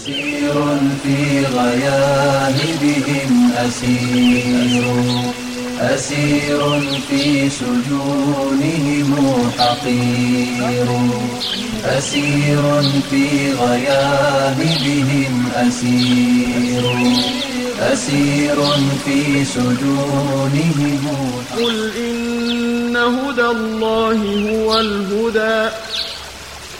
أسير في غياهبهم أسير. أسير في سجونهم حقير. أسير في غياهبهم أسير. أسير في سجونهم. قل إن هدى الله هو الهدى.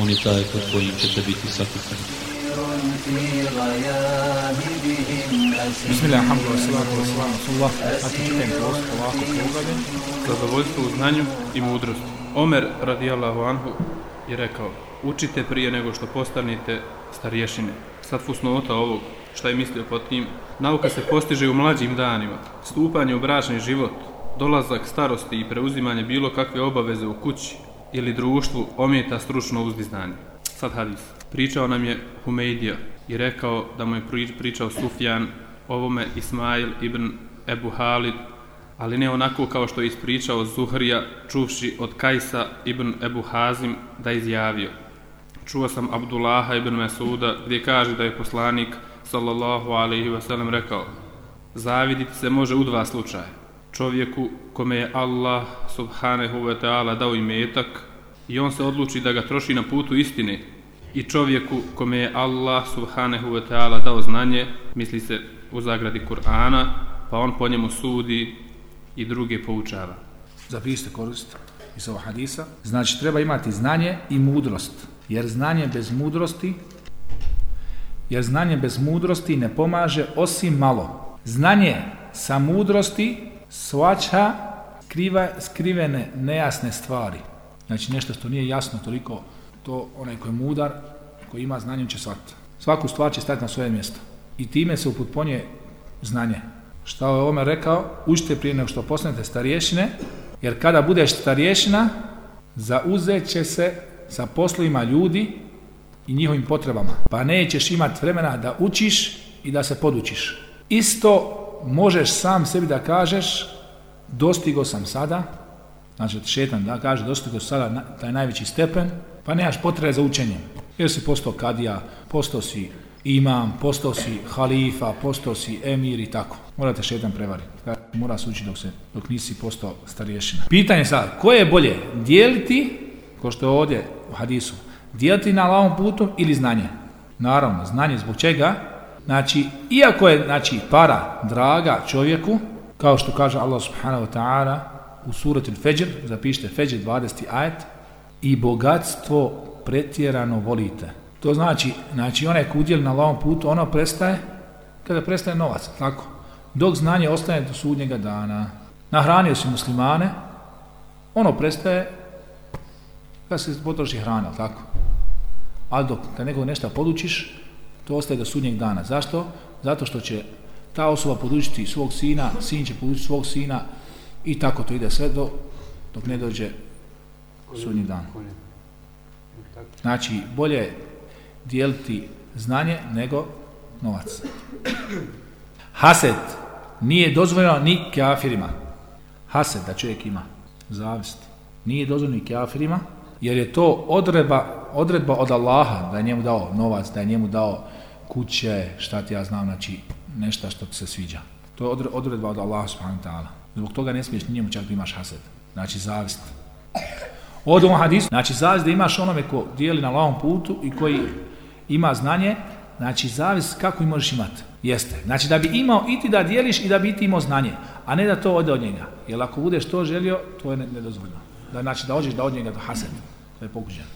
On je taj pod kojim ćete biti sakupani. Bismillah, alhamdulillah, salatu. Zadovoljstvo u znanju i mudrost, Omer radijallahu anhu je rekao, učite prije nego što postanete starješine. Sad fusnota ovog, šta je mislio pod tim. Nauka se postiže u mlađim danima. Stupanje u bračni život, dolazak starosti i preuzimanje bilo kakve obaveze u kući, ili društvu ometa stručno uzdiznanje. Sad hadis. Pričao nam je Humeidija i rekao da mu je pri- pričao Sufjan, ovome Ismail ibn Ebu Halid, ali ne onako kao što je ispričao Zuhrija, čuvši od Kajsa ibn Ebu Hazim da izjavio. Čuo sam Abdullaha ibn Mesuda gdje kaže da je poslanik sallallahu alaihi wasallam rekao Zaviditi se može u dva slučaja. Čovjeku kome je Allah subhanahu wa ta'ala dao imetak i on se odluči da ga troši na putu istine i čovjeku kome je Allah subhanahu wa ta'ala dao znanje, misli se u zagradi Kur'ana, pa on po njemu sudi i druge poučava. Zapišite korist iz ovog hadisa. Znači, treba imati znanje i mudrost. Jer znanje bez mudrosti jer znanje bez mudrosti ne pomaže osim malo. Znanje sa mudrosti svača skriva, skrivene, nejasne stvari. Znači nešto što nije jasno toliko, to onaj koji je mudar, koji ima znanje će shvatiti. Svaku stvar će staviti na svoje mjesto. I time se upotpunje znanje. Šta je Omer rekao? Učite prije nego što postanete starješine, jer kada budeš starješina, zauzet će se sa poslovima ljudi i njihovim potrebama. Pa nećeš imati vremena da učiš i da se podučiš. Isto možeš sam sebi da kažeš dostigo sam sada, znači šetan da kaže dostigo sam sada taj najveći stepen, pa nemaš potrebe za učenjem. Jer si postao kadija, postao si imam, postao si halifa, postao si emir i tako. Morate šetan prevariti. Mora se učiti dok, se, dok nisi postao starješina. Pitanje sad, koje je bolje? Dijeliti, ko što je ovdje u hadisu, dijeliti na lavom putu ili znanje? Naravno, znanje zbog čega? Znači, iako je znači, para draga čovjeku, kao što kaže Allah subhanahu wa ta'ala u surati Al-Fajr, zapišite Fajr 20. ajet, i bogatstvo pretjerano volite. To znači, znači onaj ko udjeli na lavom putu, ono prestaje kada prestaje novac, tako? Dok znanje ostane do sudnjega dana. Nahranio si muslimane, ono prestaje kada se potroši hrana, tako? Ali dok kad nekog nešto podučiš, to ostaje do sudnjeg dana. Zašto? Zato što će ta osoba podučiti svog sina, sin će podučiti svog sina i tako to ide sve do, dok ne dođe sudnji dan. Znači, bolje je dijeliti znanje nego novac. Haset nije dozvoljeno ni kafirima. Haset da čovjek ima, zavist. Nije dozvoljeno ni kafirima, jer je to odredba, odredba od Allaha da je njemu dao novac, da je njemu dao kuće, šta ti ja znam, znači nešto što ti se sviđa. To je odre- odredba od Allaha subhanahu ta'ala. Zbog toga ne smiješ njemu čak da imaš haset. Znači zavist. Od ovom hadisu, znači zavist da imaš onome ko dijeli na lavom putu i koji ima znanje, znači zavist kako i možeš imati. Jeste. Znači da bi imao i ti da dijeliš i da bi ti imao znanje, a ne da to ode od njega. Jer ako budeš to želio, to je ne- nedozvoljeno. Da, znači da ođeš da od njega do haset. To je pokuđeno.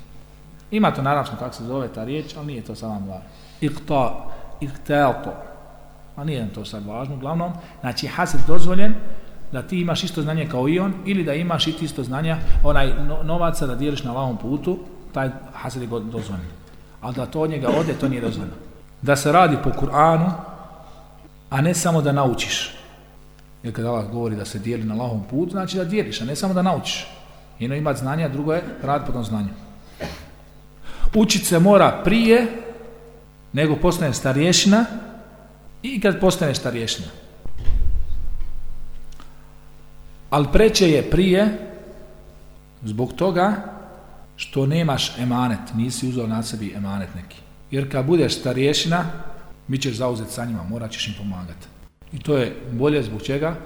Ima to na arapskom kako se zove ta riječ, ali nije to samo važno. Ikta, iktelto. A nije to sad važno, uglavnom. Znači haset dozvoljen da ti imaš isto znanje kao i on ili da imaš i ti isto znanja, onaj no- novaca da dijeliš na lavom putu, taj haset je dozvoljen. Ali da to od njega ode, to nije dozvoljeno. da se radi po Kur'anu, a ne samo da naučiš. Jer kada Allah govori da se dijeli na lahom putu, znači da dijeliš, a ne samo da naučiš. Jedno je imati znanje, a drugo je rad po tom znanju. Učit se mora prije nego postane starješina i kad postane starješina. Ali preće je prije zbog toga što nemaš emanet, nisi uzeo na sebi emanet neki. Jer kad budeš starješina, mi ćeš zauzeti sa njima, morat ćeš im pomagati. I to je bolje zbog čega,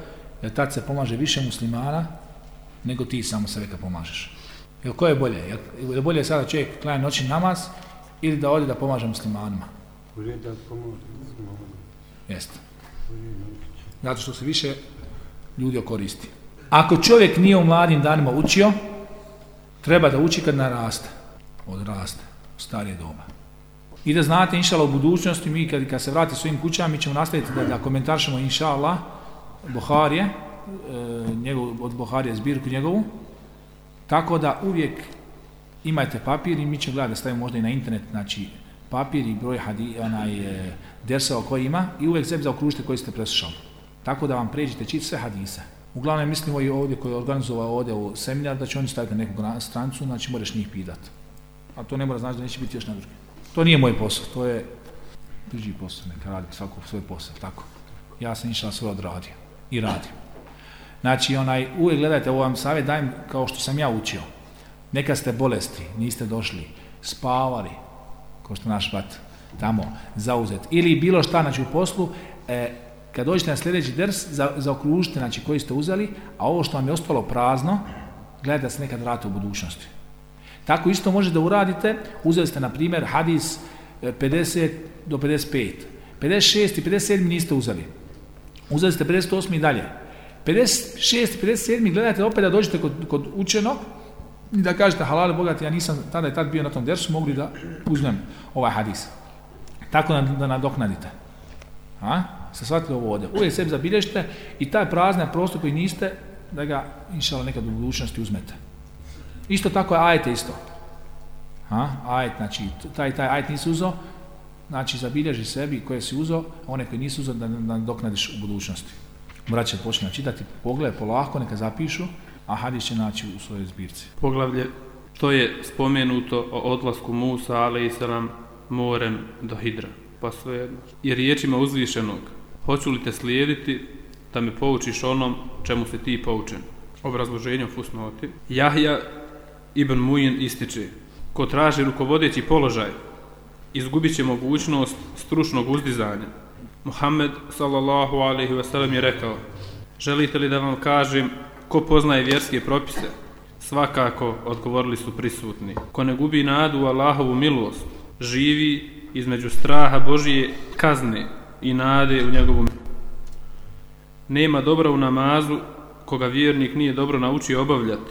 jer tad se pomaže više muslimana nego ti samo sebe kad pomažeš. Jer ko je bolje? Je bolje sada čovjek klanja noći namaz ili da ode da pomaže muslimanima? Bolje da pomože muslimanima. Jeste. Zato što se više ljudi koristi. Ako čovjek nije u mladim danima učio, treba da uči kad naraste. Odraste. U starije doba. I da znate, inšala, u budućnosti, mi kad, kad se vrati svojim kućama, mi ćemo nastaviti da, da komentaršemo, inšala, Buharije, njegov, od Buharije zbirku njegovu, tako da uvijek imajte papir i mi ćemo gledati da stavimo možda i na internet, znači papir i broj hadi, onaj, e, dersova koji ima i uvijek sebi zaokružite koji ste preslušali. Tako da vam pređite čit sve hadise. Uglavnom mislimo i ovdje koji je organizovao ovdje u seminar da će oni staviti na neku strancu, znači moraš njih pitati. A to ne mora znači da neće biti još na drugi. To nije moj posao, to je tuđi posao, neka radi svako svoj posao, tako. Ja sam išao sve odradio i radim. Znači, onaj, uvijek gledajte, ovo vam savjet dajem kao što sam ja učio. Neka ste bolesti, niste došli, spavali, kao što naš bat tamo zauzet, ili bilo šta, znači u poslu, e, kad dođete na sljedeći ders, za, zaokružite, znači koji ste uzeli, a ovo što vam je ostalo prazno, gledajte da se nekad vrate u budućnosti. Tako isto možete da uradite, uzeli ste na primjer hadis 50 e, do 55. 56 i 57 niste uzeli. Uzeli ste 58 i dalje. 56 i 57 gledajte opet da dođete kod, kod učenog i da kažete halal bogati, ja nisam tada i tad bio na tom dersu, mogli da uzmem ovaj hadis. Tako da, da nadoknadite. A? Ste shvatili ovo ovdje. Uvijek sebi zabilježite i taj prazan prostor koji niste, da ga inšala nekad u budućnosti uzmete. Isto tako je ajte isto. A? Ajet, znači, taj, taj ajet nisi uzeo, znači zabilježi sebi koje si uzeo, one koje nisi da, da doknadiš u budućnosti. Braće počne čitati, pogledaj polako, neka zapišu, a hadis će naći u svojoj zbirci. Poglavlje, to je spomenuto o odlasku Musa, ale i morem do Hidra. Pa svejedno. I riječima uzvišenog, hoću li te slijediti da me poučiš onom čemu se ti poučen? Obrazloženje u fusnoti. Jahja Ibn Mujin ističe, ko traži rukovodeći položaj, izgubit će mogućnost stručnog uzdizanja. Muhammed sallallahu alaihi sellem je rekao, želite li da vam kažem ko poznaje vjerske propise? Svakako, odgovorili su prisutni. Ko ne gubi nadu u Allahovu milost, živi između straha Božije kazne i nade u njegovom nema dobra u namazu koga vjernik nije dobro naučio obavljati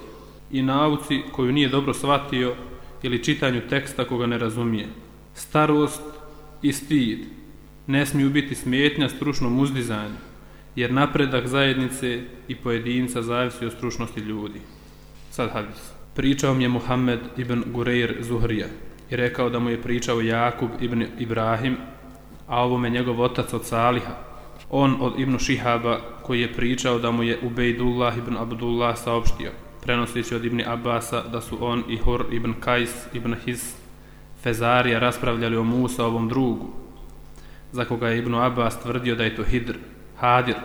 i nauci koju nije dobro shvatio ili čitanju teksta koga ne razumije. Starost i stid ne smiju biti smetnja stručnom uzdizanju, jer napredak zajednice i pojedinca zavisi od stručnosti ljudi. Sad hadis. Pričao mi je Muhammed ibn Gureir Zuhrija i rekao da mu je pričao Jakub ibn Ibrahim, a ovo me njegov otac od Saliha. On od Ibn Šihaba koji je pričao da mu je Ubejdullah ibn Abdullah saopštio prenoseći od Ibni Abasa da su on i Hur ibn Kajs ibn His Fezarija raspravljali o Musa ovom drugu, za koga je Ibn Abbas tvrdio da je to Hidr, Hadir.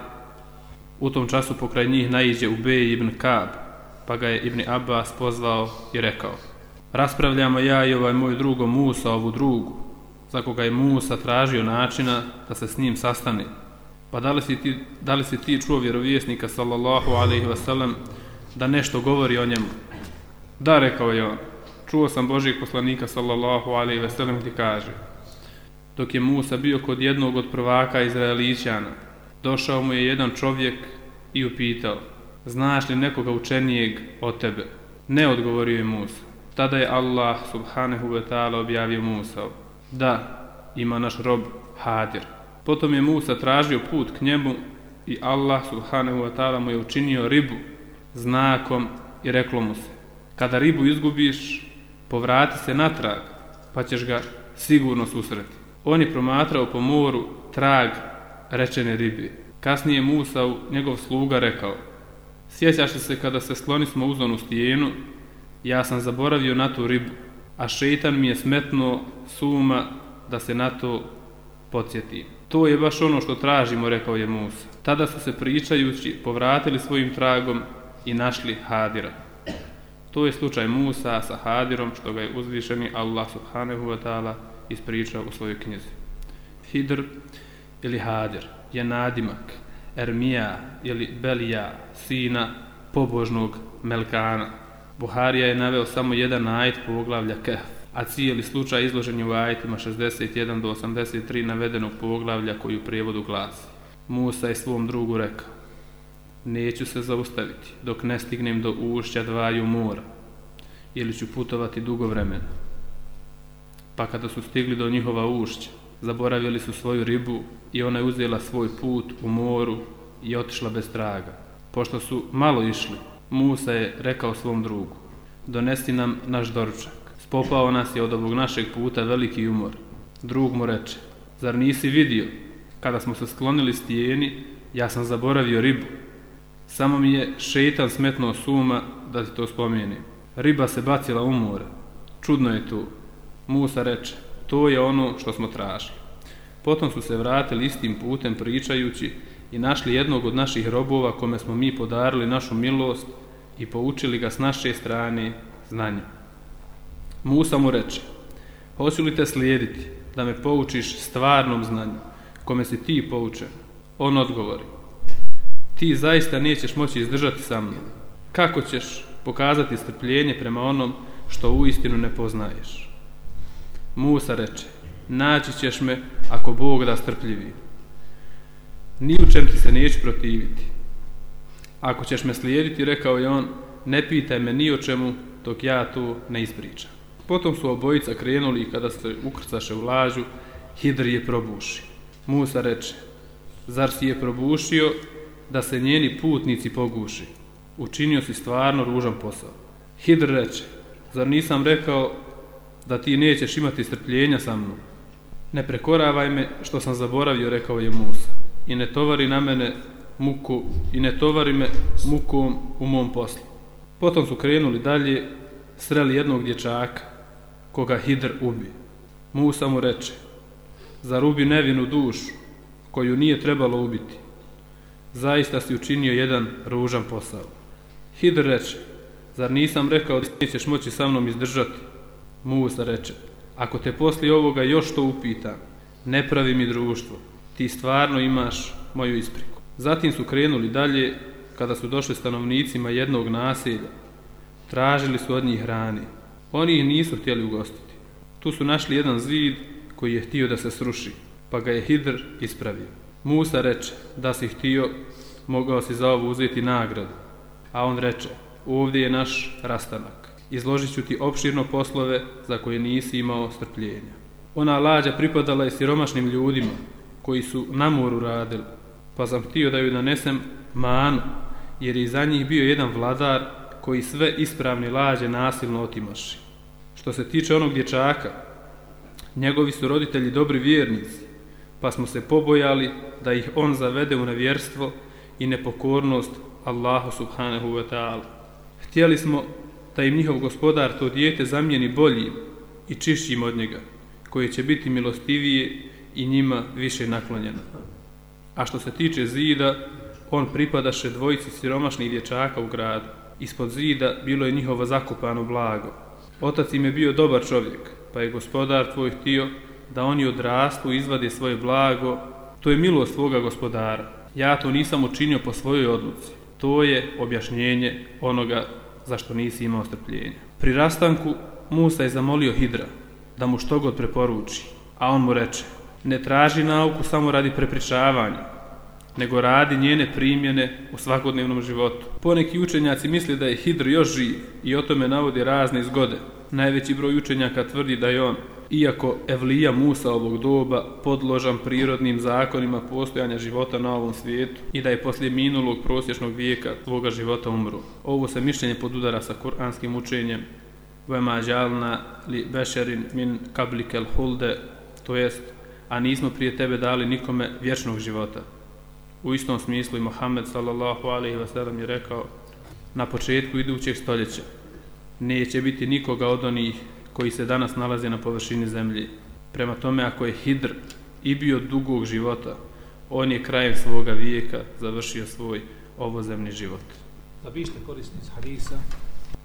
U tom času pokraj njih naiđe Ubej ibn Kab, pa ga je Ibn Abbas pozvao i rekao Raspravljamo ja i ovaj moj drugo Musa ovu drugu, za koga je Musa tražio načina da se s njim sastane. Pa da li si ti, da li si ti čuo vjerovjesnika sallallahu alaihi wasallam da nešto govori o njemu. Da, rekao je on, čuo sam Božijeg poslanika sallallahu alaihi ve sellem gdje kaže dok je Musa bio kod jednog od prvaka Izraelićana, došao mu je jedan čovjek i upitao znaš li nekoga učenijeg od tebe? Ne odgovorio je Musa. Tada je Allah subhanahu wa ta'ala objavio Musa da ima naš rob Hadir. Potom je Musa tražio put k njemu i Allah subhanahu wa ta'ala mu je učinio ribu znakom i reklo mu se kada ribu izgubiš povrati se natrag pa ćeš ga sigurno susreti On je promatrao po moru trag rečene ribe. Kasnije Musa, njegov sluga, rekao Sjećaš li se kada se sklonismo onu stijenu, ja sam zaboravio na tu ribu, a šeitan mi je smetnuo suma da se na to podsjetim. To je baš ono što tražimo, rekao je Musa. Tada su se pričajući povratili svojim tragom i našli Hadira. To je slučaj Musa sa Hadirom, što ga je uzvišeni Allah subhanahu wa ta'ala ispričao u svojoj knjizi. Hidr ili Hadir je nadimak Ermija ili Belija, sina pobožnog Melkana. Buharija je naveo samo jedan ajet poglavlja Kehf, a cijeli slučaj izložen je u ajetima 61 do 83 navedenog poglavlja koji u prijevodu glasi. Musa je svom drugu rekao, neću se zaustaviti dok ne stignem do ušća dvaju mora, ili ću putovati dugo vremena. Pa kada su stigli do njihova ušća, zaboravili su svoju ribu i ona je uzela svoj put u moru i otišla bez traga. Pošto su malo išli, Musa je rekao svom drugu, donesi nam naš doručak. Spopao nas je od ovog našeg puta veliki umor. Drug mu reče, zar nisi vidio? Kada smo se sklonili stijeni, ja sam zaboravio ribu. Samo mi je šeitan smetnuo suma da ti to spomenem. Riba se bacila u more. Čudno je to. Musa reče, to je ono što smo tražili. Potom su se vratili istim putem pričajući i našli jednog od naših robova kome smo mi podarili našu milost i poučili ga s naše strane znanja. Musa mu reče, hoću li te slijediti da me poučiš stvarnom znanju, kome si ti poučen? On odgovori, ti zaista nećeš moći izdržati sa mnom. Kako ćeš pokazati strpljenje prema onom što u istinu ne poznaješ? Musa reče, naći ćeš me ako Bog da strpljivi. Ni u čem ti se neću protiviti. Ako ćeš me slijediti, rekao je on, ne pitaj me ni o čemu dok ja tu ne ispričam. Potom su obojica krenuli i kada se ukrcaše u lažu, Hidr je probuši. Musa reče, zar si je probušio da se njeni putnici poguši? Učinio si stvarno ružan posao. Hidr reče, zar nisam rekao da ti nećeš imati strpljenja sa mnom? Ne prekoravaj me što sam zaboravio, rekao je Musa, i ne tovari na mene muku i ne tovari me mukom u mom poslu. Potom su krenuli dalje, sreli jednog dječaka, koga Hidr ubi. Musa mu reče, zar ubi nevinu dušu, koju nije trebalo ubiti? Zaista si učinio jedan ružan posao. Hidr reče, zar nisam rekao da nećeš moći sa mnom izdržati? Musa reče, ako te poslije ovoga još to upita, ne pravi mi društvo, ti stvarno imaš moju ispriku. Zatim su krenuli dalje, kada su došli stanovnicima jednog naselja, tražili su od njih hrane. Oni ih nisu htjeli ugostiti. Tu su našli jedan zid koji je htio da se sruši, pa ga je Hidr ispravio. Musa reče, da si htio, mogao si za ovo uzeti nagradu. A on reče, ovdje je naš rastanak. Izložit ću ti opširno poslove za koje nisi imao strpljenja. Ona lađa pripadala je siromašnim ljudima koji su na moru radili, pa sam htio da ju nanesem manu, jer je za njih bio jedan vladar koji sve ispravne lađe nasilno otimaši. Što se tiče onog dječaka, njegovi su roditelji dobri vjernici, pa smo se pobojali da ih on zavede u nevjerstvo i nepokornost Allahu subhanahu wa ta'ala. Htjeli smo da im njihov gospodar to dijete zamijeni boljim i čišćim od njega, koje će biti milostivije i njima više naklonjeno. A što se tiče zida, on pripadaše dvojici siromašnih dječaka u gradu. Ispod zida bilo je njihovo zakupano blago. Otac im je bio dobar čovjek, pa je gospodar tvoj htio da oni odrastu i izvade svoje blago. To je milost svoga gospodara. Ja to nisam učinio po svojoj odluci. To je objašnjenje onoga zašto nisi imao strpljenja. Pri rastanku Musa je zamolio Hidra da mu što god preporuči, a on mu reče, ne traži nauku samo radi prepričavanja, nego radi njene primjene u svakodnevnom životu. Poneki učenjaci misle da je Hidr još živ i o tome navodi razne zgode. Najveći broj učenjaka tvrdi da je on, iako Evlija Musa ovog doba podložan prirodnim zakonima postojanja života na ovom svijetu i da je poslije minulog prosječnog vijeka svoga života umro. Ovo se mišljenje podudara sa kuranskim učenjem Vema džalna li bešerin min kablikel hulde, to jest a nismo prije tebe dali nikome vječnog života. U istom smislu i Muhammed sallallahu alaihi wa sallam je rekao na početku idućeg stoljeća neće biti nikoga od onih koji se danas nalaze na površini zemlje. Prema tome, ako je Hidr i bio dugog života, on je krajem svoga vijeka završio svoj ovozemni život. Da biste korisni iz hadisa,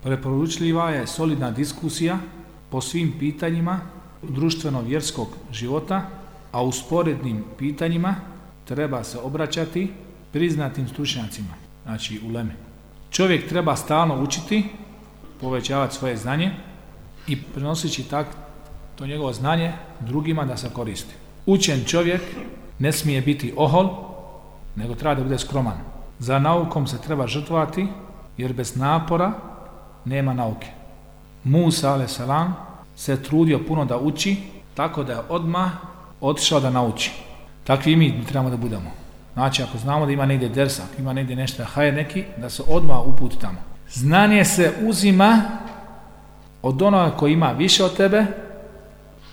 preporučljiva je solidna diskusija po svim pitanjima društveno-vjerskog života, a u sporednim pitanjima treba se obraćati priznatim stručnjacima, znači u leme. Čovjek treba stalno učiti, povećavati svoje znanje i prenoseći tak to njegovo znanje drugima da se koristi. Učen čovjek ne smije biti ohol, nego treba da bude skroman. Za naukom se treba žrtvati, jer bez napora nema nauke. Musa a.s. se trudio puno da uči, tako da je odmah otišao da nauči. Takvi mi trebamo da budemo. Znači, ako znamo da ima negdje dersak, ima negdje nešto hajer neki, da se odmah uputi tamo. Znanje se uzima od onoga koji ima više od tebe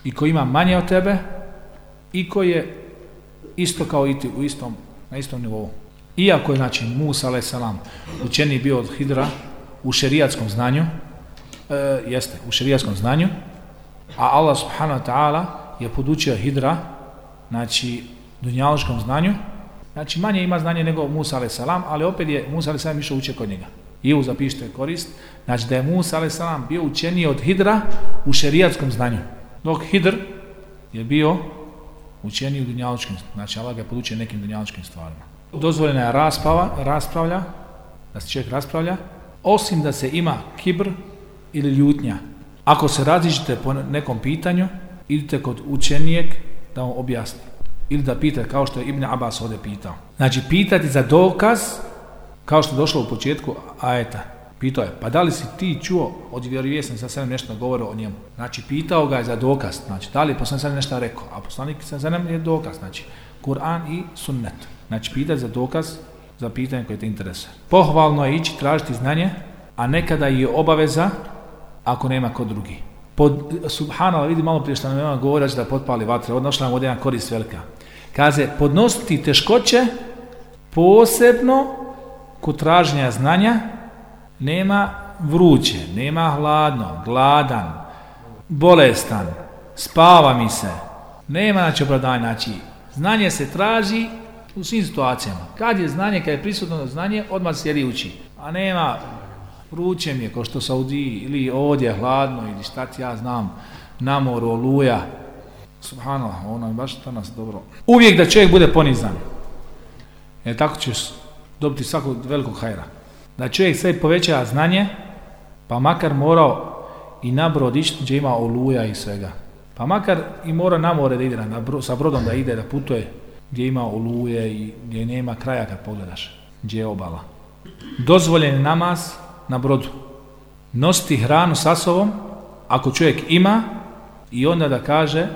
i koji ima manje od tebe i koji je isto kao i ti u istom, na istom nivou. Iako je, znači, Musa a.s. učeni bio od Hidra u šerijatskom znanju, e, jeste, u šerijatskom znanju, a Allah subhanahu wa ta'ala je podučio Hidra, znači, dunjaloškom znanju, znači manje ima znanje nego Musa a.s. ali opet je Musa a.s. išao uče kod njega. I u zapišite korist, znači da je Musa a.s. bio učeniji od Hidra u šerijatskom znanju, dok Hidr je bio učeniji u dunjaločkim, znači Allah ga je podučio nekim dunjaločkim stvarima. Dozvoljena je raspava, raspravlja, da se čovjek raspravlja, osim da se ima kibr ili ljutnja. Ako se različite po nekom pitanju, idite kod učenijeg da vam objasni. Ili da pitate, kao što je Ibn Abbas ovdje pitao. Znači, pitati za dokaz, kao što je došlo u početku ajeta. Pitao je, pa da li si ti čuo od vjerovjesnika sa sve nešto govore o njemu? Znači, pitao ga je za dokaz. Znači, da li je poslanik sad nešto rekao? A poslanik sa sve je dokaz. Znači, Kur'an i sunnet. Znači, pitati za dokaz za pitanje koje te interesuje. Pohvalno je ići tražiti znanje, a nekada je obaveza ako nema kod drugi. Pod, vidi malo prije što nam govori da potpali vatre, odnošla nam ovdje jedna korist velika. Kaže, podnositi teškoće posebno kod traženja znanja nema vruće, nema hladno, gladan, bolestan, spava mi se, nema znači opravdanja, znači znanje se traži u svim situacijama. Kad je znanje, kad je prisutno znanje, odmah sjedi uči. A nema vruće mi je, kao što Saudiji, ili ovdje hladno, ili šta ti ja znam, na moru, oluja. Subhanallah, ono je baš to nas dobro. Uvijek da čovjek bude ponizan. Jer tako ćeš dobiti svakog velikog hajra. Da čovjek sve poveća znanje, pa makar morao i na brod ići gdje ima oluja i svega. Pa makar i mora na more da ide, na bro, sa brodom da ide, da putuje gdje ima oluje i gdje nema kraja kad pogledaš, gdje je obala. Dozvoljen namaz na brodu. Nositi hranu sa sobom, ako čovjek ima, i onda da kaže,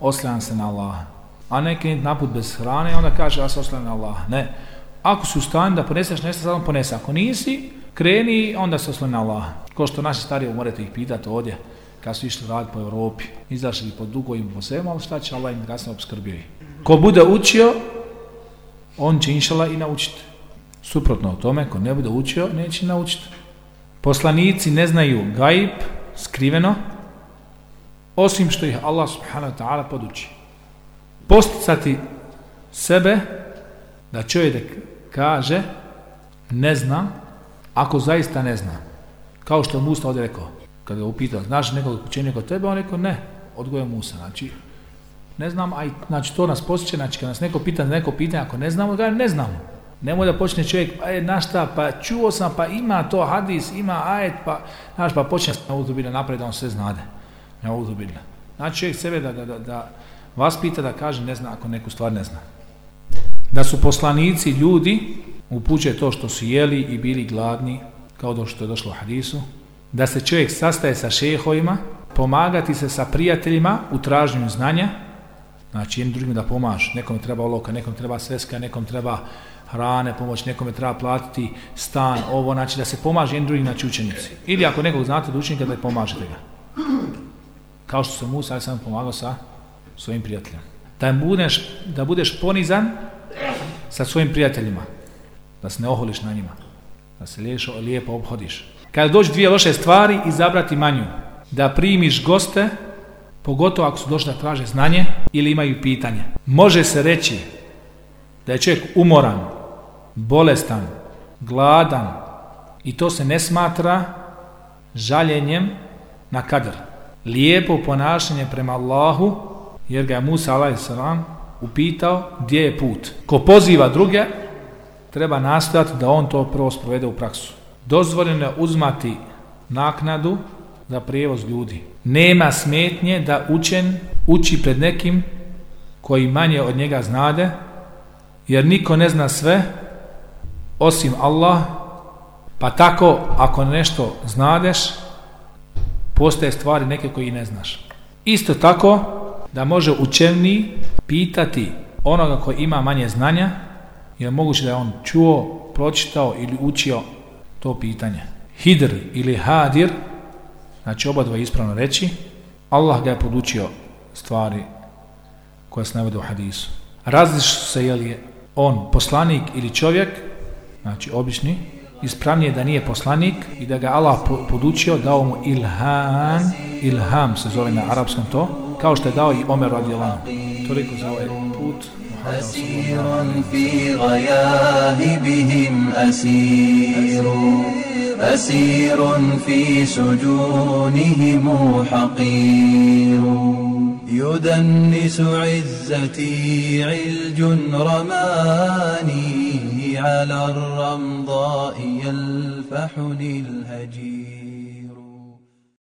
oslanjam se na Allaha. A ne krenuti naput bez hrane, onda kaže, ja se oslanjam na Allaha. Ne. Ako si u stanju da poneseš nešto, samo ponese. Ako nisi, kreni, onda se oslanjam na Allaha. Ko što naši stariji morate ih pitati ovdje, kad su išli raditi po Europi, izašli po dugovim po svema, ali šta će Allah im kasno obskrbio ih. Ko bude učio, on će inšala i naučiti. Suprotno o tome, ko ne bude učio, neće naučiti. Poslanici ne znaju gaib, skriveno, osim što ih Allah subhanahu wa ta'ala poduči. Posticati sebe da čovjek kaže ne zna, ako zaista ne zna. Kao što je Musa ovdje rekao, kada ga upitao, znaš nekog učenja kod tebe, on rekao ne, odgoje Musa. Znači, ne znam, a znači to nas posjeća, znači kad nas neko pita neko pitanje, ako ne znamo, ga ne znamo. Nemoj da počne čovjek, pa je, na šta, pa čuo sam, pa ima to hadis, ima ajet, pa, znaš, pa počne na uzubila naprijed, da on sve znade. Na. Znači čovjek sebe da, da, da, da vas pita da kaže ne zna ako neku stvar ne zna. Da su poslanici ljudi, upućuje to što su jeli i bili gladni, kao do što je došlo u hadisu, da se čovjek sastaje sa šehovima, pomagati se sa prijateljima u traženju znanja, znači jednim drugim da pomaš, nekom treba oloka, nekom treba sveska, nekom treba hrane, pomoć, nekome treba platiti stan, ovo, znači da se pomaže jednim drugim znači učenici. Ili ako nekog znate da učenika, da je pomažete ga. Kao što se Musa, ja sam pomagao sa svojim prijateljem. Da budeš, da budeš ponizan sa svojim prijateljima. Da se ne oholiš na njima. Da se liješo, lijepo obhodiš. Kada dođu dvije loše stvari, izabrati manju. Da primiš goste, pogotovo ako su došli da traže znanje ili imaju pitanje. Može se reći da je čovjek umoran, bolestan, gladan i to se ne smatra žaljenjem na kadr. Lijepo ponašanje prema Allahu, jer ga je Musa a.s. upitao gdje je put. Ko poziva druge, treba nastojati da on to prvo sprovede u praksu. Dozvoljeno je uzmati naknadu za prijevoz ljudi. Nema smetnje da učen uči pred nekim koji manje od njega znade, jer niko ne zna sve osim Allah, pa tako ako nešto znadeš, postoje stvari neke koji ne znaš. Isto tako da može učeniji pitati onoga koji ima manje znanja, jer moguće da je on čuo, pročitao ili učio to pitanje. Hidr ili hadir, znači oba dva ispravno reći, Allah ga je podučio stvari koje se navode u hadisu. Različi se je li on poslanik ili čovjek, znači obični, ispravnije da nije poslanik i da ga Allah podučio, dao mu ilhan, ilham se zove na arapskom to, kao što je dao i Omer radijalanu. Toliko za ovaj put. أسير في غياهبهم أسير أسير في سجونهم حقير يدنس عزتي علج رماني على الرمضاء يلفحني الهجير